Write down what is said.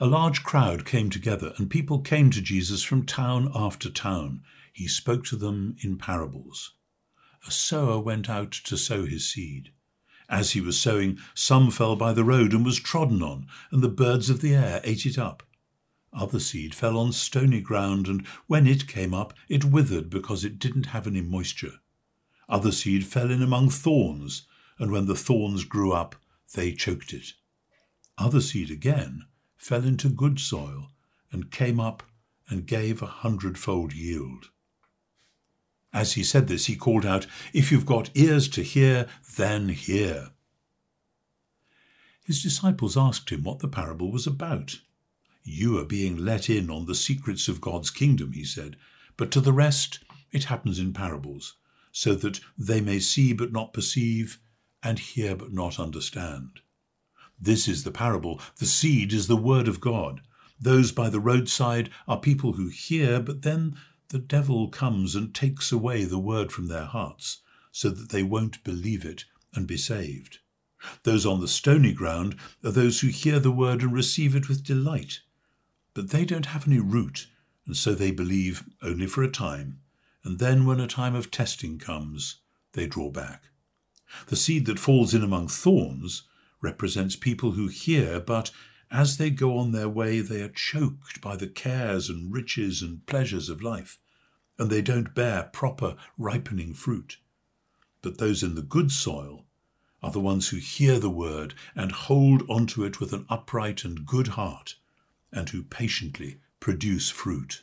A large crowd came together, and people came to Jesus from town after town. He spoke to them in parables. A sower went out to sow his seed. As he was sowing, some fell by the road and was trodden on, and the birds of the air ate it up. Other seed fell on stony ground, and when it came up, it withered because it didn't have any moisture. Other seed fell in among thorns, and when the thorns grew up, they choked it. Other seed again fell into good soil and came up and gave a hundredfold yield. As he said this, he called out, If you've got ears to hear, then hear. His disciples asked him what the parable was about. You are being let in on the secrets of God's kingdom, he said, but to the rest it happens in parables, so that they may see but not perceive, and hear but not understand. This is the parable. The seed is the word of God. Those by the roadside are people who hear, but then the devil comes and takes away the word from their hearts, so that they won't believe it and be saved. Those on the stony ground are those who hear the word and receive it with delight, but they don't have any root, and so they believe only for a time, and then when a time of testing comes, they draw back. The seed that falls in among thorns represents people who hear, but as they go on their way, they are choked by the cares and riches and pleasures of life, and they don't bear proper ripening fruit. But those in the good soil are the ones who hear the word and hold onto it with an upright and good heart, and who patiently produce fruit.